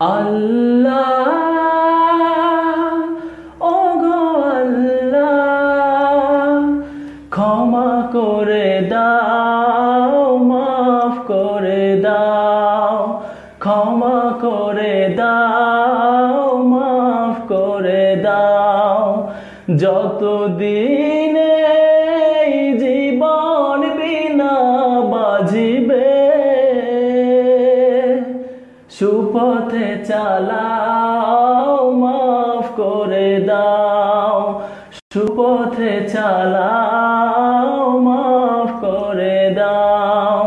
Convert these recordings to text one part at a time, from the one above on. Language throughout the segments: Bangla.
আল্লাহ ও গো আল্লাহ, ক্ষমা করে দাও, মাফ করে দাও, ক্ষমা করে দাও, মাফ করে দাও, যতদিন সুপথে চালাও, মাফ করে দাও। সুপথে চালাও, মাফ করে দাও।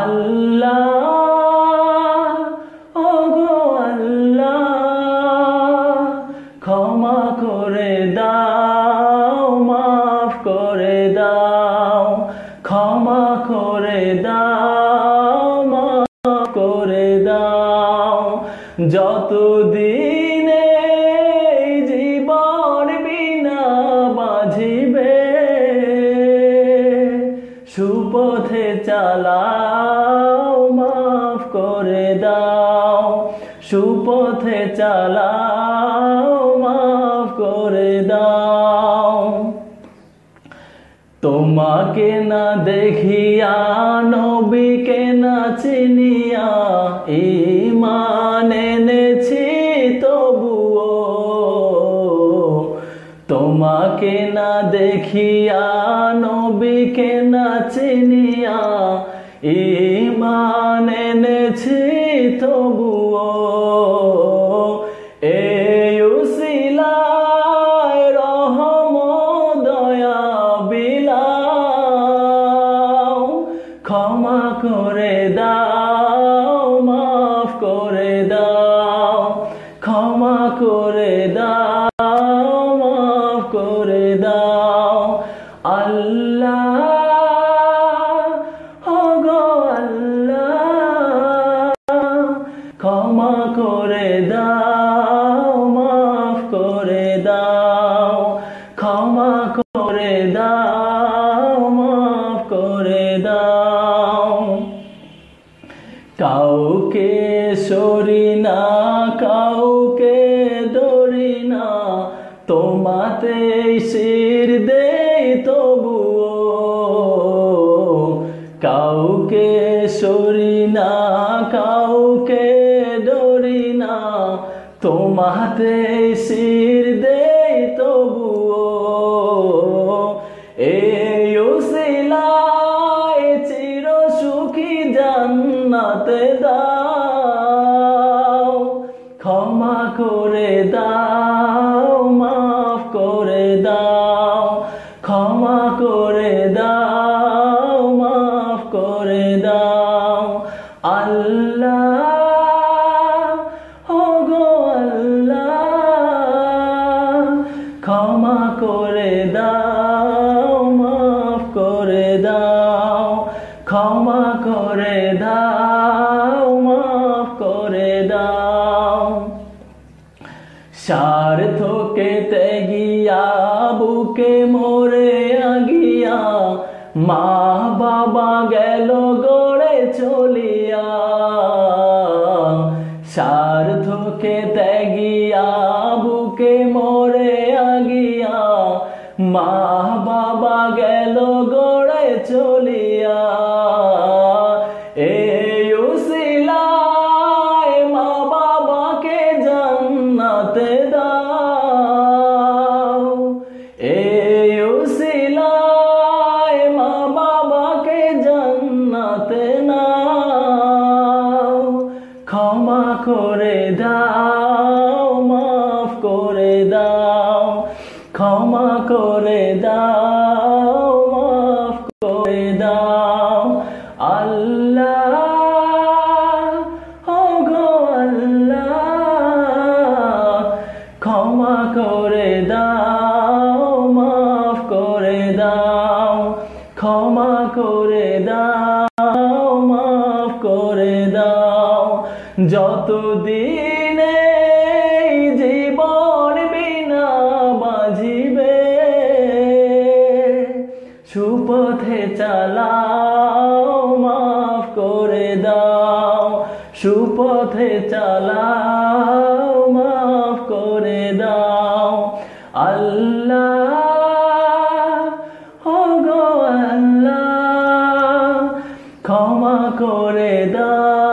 আল্লাহ ও গো আল্লাহ, ক্ষমা যতদিন জীবন বিনা বাজিবে সুপথে চালাও, মাফ করে দাও, সুপথে চালাও, মাফ করে দাও। তোমাকে না দেখিয়া নবীকে না চিনিয়া ইমান তোমাকে না দেখিয়া নবীকে না চিনিয়া ক্ষমা করে দাও, মাফ করে দাও, ক্ষমা করে দাও, মাফ করে দাও। কাউকে সরি না, কাউকে দরি না তোমাতে শির দে তবুও। কাউকে সরি না, কাউকে তোমাতে শির দে তবুও। এই উসিলায় চির সুখী জান্নাতে দাও। ক্ষমা করে দাও। ক্ষমা করে দাও, মাফ করে দাও। ক্ষমা করে দাও, মাফ করে দাও। স্বার্থকে ত্যাগিয়া বুকে মরে আগিয়া, মা বাবা গেল গড়ে চলিয়া। স্বার্থকে ত্যাগিয়া মা বাবা গেল গড়ে চলিয়া। এই উসিলায় মা বাবাকে জান্নাতে দাও। এই উসিলায় মা বাবাকে জান্নাতে নাও। ক্ষমা করে দাও। ক্ষমা করে দাও, মাফ করে দাও। আল্লাহ গো আল্লাহ, ক্ষমা করে দাও, মাফ করে দাও। ক্ষমা করে দাও, মাফ করে দাও। যতদিন সুপথে চালাও, মাফ করে দাও। সুপথে চালাও, মাফ করে দাও। আল্লাহ ও গো আল্লাহ, ক্ষমা করে দাও।